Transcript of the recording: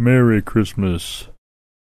Merry Christmas.